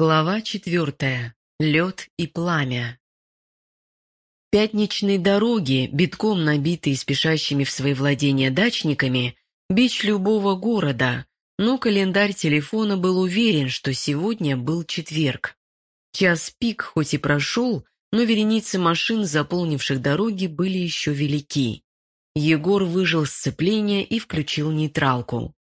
Глава четвертая. Лед и пламя. Пятничные дороги, битком набитые спешащими в свои владения дачниками, бич любого города, но календарь телефона был уверен, что сегодня был четверг. Час пик хоть и прошел, но вереницы машин, заполнивших дороги, были еще велики. Егор выжил сцепление и включил нейтралку.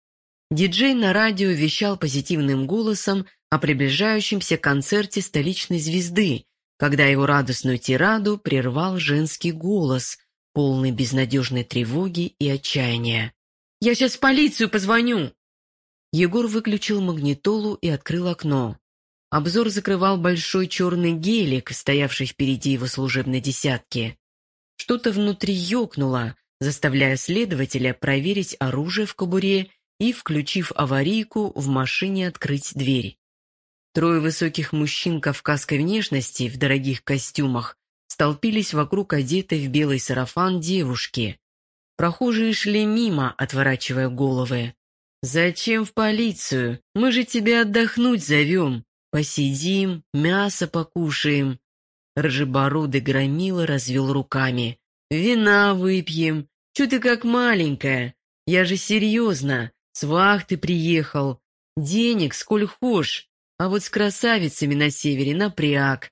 Диджей на радио вещал позитивным голосом о приближающемся концерте столичной звезды, когда его радостную тираду прервал женский голос, полный безнадежной тревоги и отчаяния. «Я сейчас в полицию позвоню!» Егор выключил магнитолу и открыл окно. Обзор закрывал большой черный гелик, стоявший впереди его служебной десятки. Что-то внутри ёкнуло, заставляя следователя проверить оружие в кобуре и, включив аварийку, в машине открыть дверь. Трое высоких мужчин кавказской внешности в дорогих костюмах столпились вокруг одетой в белый сарафан девушки. Прохожие шли мимо, отворачивая головы. «Зачем в полицию? Мы же тебя отдохнуть зовем. Посидим, мясо покушаем». Рыжебородый громила развел руками. «Вина выпьем. Чё ты как маленькая? Я же серьезно. С вахты приехал. Денег сколь хошь, а вот с красавицами на севере напряг.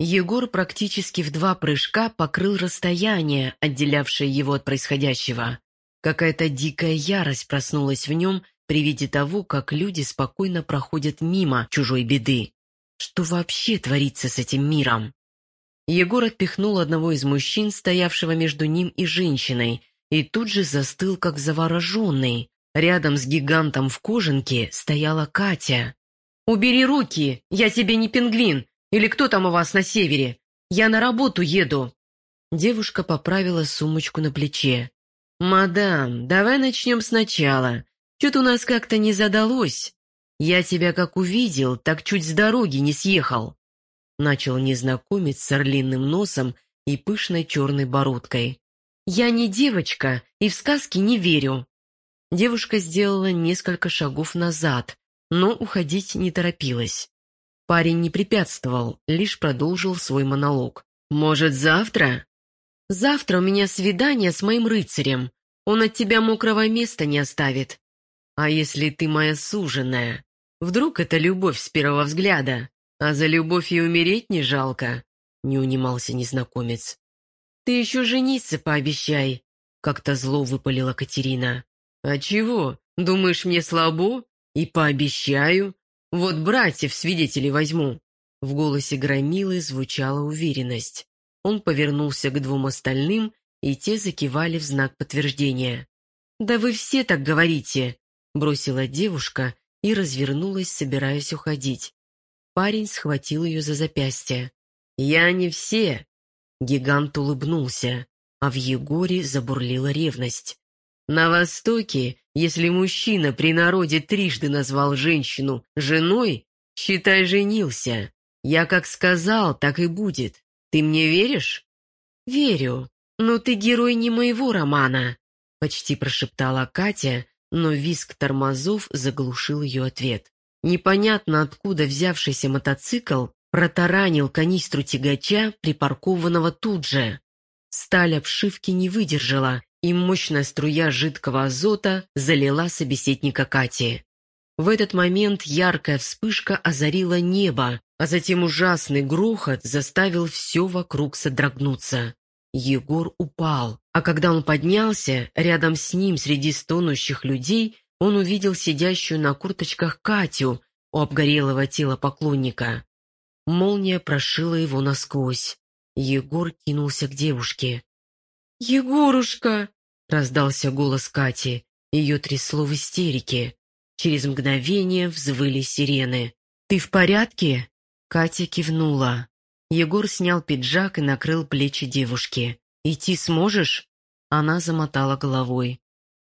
Егор практически в два прыжка покрыл расстояние, отделявшее его от происходящего. Какая-то дикая ярость проснулась в нем при виде того, как люди спокойно проходят мимо чужой беды. Что вообще творится с этим миром? Егор отпихнул одного из мужчин, стоявшего между ним и женщиной, и тут же застыл, как завороженный. Рядом с гигантом в кожанке стояла Катя. «Убери руки! Я тебе не пингвин! Или кто там у вас на севере? Я на работу еду!» Девушка поправила сумочку на плече. «Мадам, давай начнем сначала. Что-то у нас как-то не задалось. Я тебя как увидел, так чуть с дороги не съехал». Начал незнакомец с орлиным носом и пышной черной бородкой. «Я не девочка и в сказки не верю. Девушка сделала несколько шагов назад, но уходить не торопилась. Парень не препятствовал, лишь продолжил свой монолог. «Может, завтра?» «Завтра у меня свидание с моим рыцарем. Он от тебя мокрого места не оставит. А если ты моя суженая? Вдруг это любовь с первого взгляда, а за любовь и умереть не жалко?» Не унимался незнакомец. «Ты еще жениться пообещай», — как-то зло выпалила Катерина. «А чего? Думаешь, мне слабо? И пообещаю. Вот братьев свидетелей возьму». В голосе Громилы звучала уверенность. Он повернулся к двум остальным, и те закивали в знак подтверждения. «Да вы все так говорите!» — бросила девушка и развернулась, собираясь уходить. Парень схватил ее за запястье. «Я не все!» Гигант улыбнулся, а в Егоре забурлила ревность. На Востоке, если мужчина при народе трижды назвал женщину женой, считай, женился. Я как сказал, так и будет. Ты мне веришь? Верю, но ты герой не моего романа, почти прошептала Катя, но визг тормозов заглушил ее ответ. Непонятно откуда взявшийся мотоцикл протаранил канистру тягача, припаркованного тут же. Сталь обшивки не выдержала, и мощная струя жидкого азота залила собеседника Кати. В этот момент яркая вспышка озарила небо, а затем ужасный грохот заставил все вокруг содрогнуться. Егор упал, а когда он поднялся, рядом с ним среди стонущих людей он увидел сидящую на курточках Катю у обгорелого тела поклонника. Молния прошила его насквозь. Егор кинулся к девушке. «Егорушка!» — раздался голос Кати. Ее трясло в истерике. Через мгновение взвыли сирены. «Ты в порядке?» Катя кивнула. Егор снял пиджак и накрыл плечи девушки. «Идти сможешь?» Она замотала головой.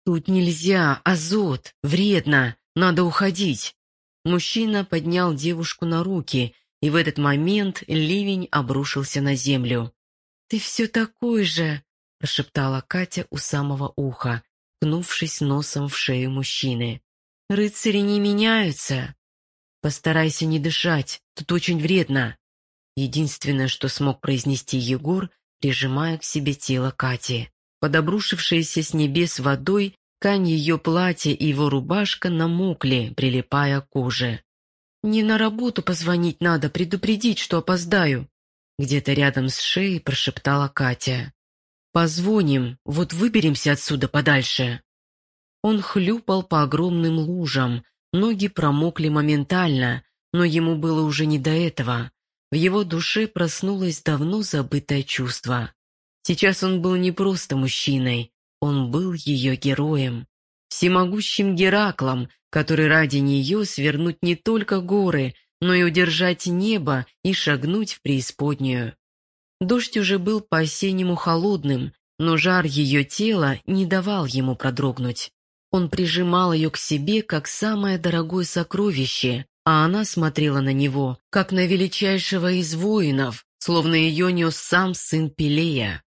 «Тут нельзя, азот, вредно, надо уходить». Мужчина поднял девушку на руки, и в этот момент ливень обрушился на землю. «Ты все такой же!» Прошептала Катя у самого уха, ткнувшись носом в шею мужчины. «Рыцари не меняются!» «Постарайся не дышать, тут очень вредно». Единственное, что смог произнести Егор, прижимая к себе тело Кати. Подобрушившаяся с небес водой, ткань ее платья и его рубашка намокли, прилипая к коже. «Не на работу позвонить надо, предупредить, что опоздаю», где-то рядом с шеей прошептала Катя. «Позвоним, вот выберемся отсюда подальше». Он хлюпал по огромным лужам, ноги промокли моментально, но ему было уже не до этого. В его душе проснулось давно забытое чувство. Сейчас он был не просто мужчиной, он был ее героем. Всемогущим Гераклом, который ради нее свернуть не только горы, но и удержать небо и шагнуть в преисподнюю. Дождь уже был по-осеннему холодным, но жар ее тела не давал ему продрогнуть. Он прижимал ее к себе, как самое дорогое сокровище, а она смотрела на него, как на величайшего из воинов, словно ее нес сам сын Пелея.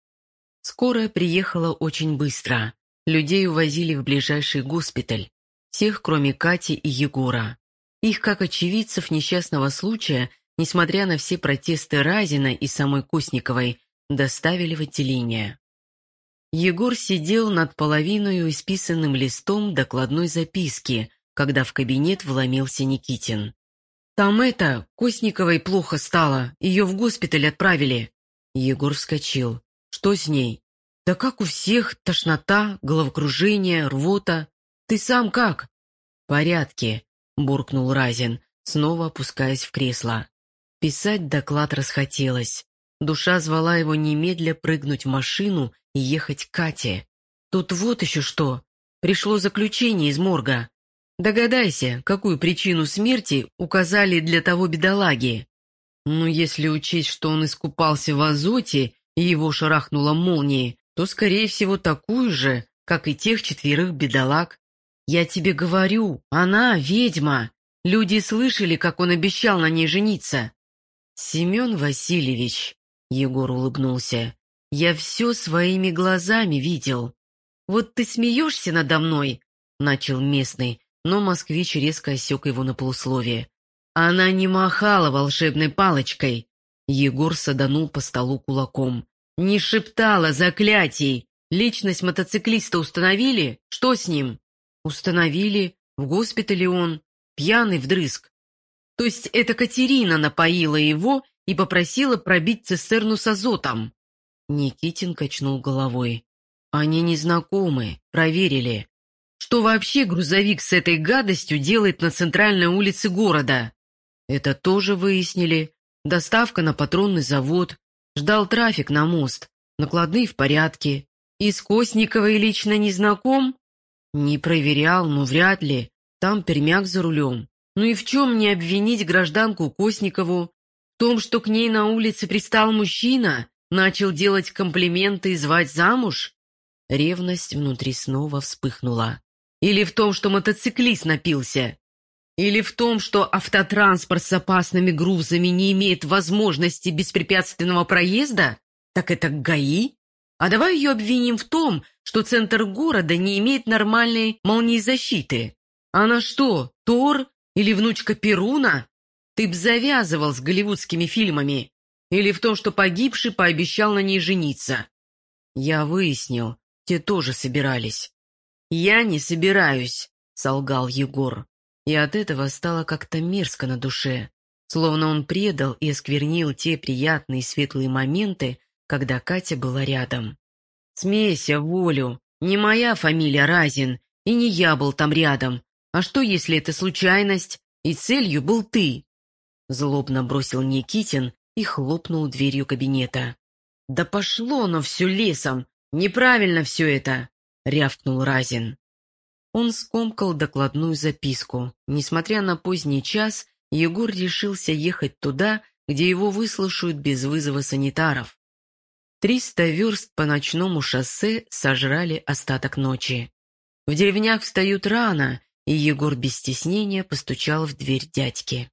Скорая приехала очень быстро. Людей увозили в ближайший госпиталь. Всех, кроме Кати и Егора. Их, как очевидцев несчастного случая, несмотря на все протесты Разина и самой Кусниковой, доставили в отделение. Егор сидел над половиной исписанным листом докладной записки, когда в кабинет вломился Никитин. «Там это, Косниковой плохо стало, ее в госпиталь отправили». Егор вскочил. Что с ней? Да как у всех, тошнота, головокружение, рвота. Ты сам как? В порядке, буркнул Разин, снова опускаясь в кресло. Писать доклад расхотелось. Душа звала его немедля прыгнуть в машину и ехать к Кате. Тут вот еще что. Пришло заключение из морга. Догадайся, какую причину смерти указали для того бедолаги. Ну, если учесть, что он искупался в азоте и его шарахнуло молнией, то, скорее всего, такую же, как и тех четверых бедолаг. Я тебе говорю, она ведьма. Люди слышали, как он обещал на ней жениться. Семен Васильевич, Егор улыбнулся, я все своими глазами видел. Вот ты смеешься надо мной, начал местный, но москвич резко осек его на полусловие. Она не махала волшебной палочкой, Егор саданул по столу кулаком. «Не шептала заклятий! Личность мотоциклиста установили? Что с ним?» «Установили. В госпитале он. Пьяный вдрызг. То есть это Катерина напоила его и попросила пробить цистерну с азотом?» Никитин качнул головой. «Они не знакомы. Проверили. Что вообще грузовик с этой гадостью делает на центральной улице города?» «Это тоже выяснили. Доставка на патронный завод. Ждал трафик на мост. Накладные в порядке. И с Косниковой лично не знаком? Не проверял, но вряд ли. Там пермяк за рулем. Ну и в чем мне обвинить гражданку Косникову? В том, что к ней на улице пристал мужчина? Начал делать комплименты и звать замуж? Ревность внутри снова вспыхнула. Или в том, что мотоциклист напился? Или в том, что автотранспорт с опасными грузами не имеет возможности беспрепятственного проезда? Так это ГАИ? А давай ее обвиним в том, что центр города не имеет нормальной молниезащиты. Она что, Тор или внучка Перуна? Ты б завязывал с голливудскими фильмами. Или в том, что погибший пообещал на ней жениться. Я выяснил, те тоже собирались. Я не собираюсь, солгал Егор и от этого стало как-то мерзко на душе, словно он предал и осквернил те приятные светлые моменты, когда Катя была рядом. «Смейся, волю! Не моя фамилия Разин, и не я был там рядом. А что, если это случайность, и целью был ты?» Злобно бросил Никитин и хлопнул дверью кабинета. «Да пошло оно все лесом! Неправильно все это!» — рявкнул Разин. Он скомкал докладную записку. Несмотря на поздний час, Егор решился ехать туда, где его выслушают без вызова санитаров. Триста верст по ночному шоссе сожрали остаток ночи. В деревнях встают рано, и Егор без стеснения постучал в дверь дядьки.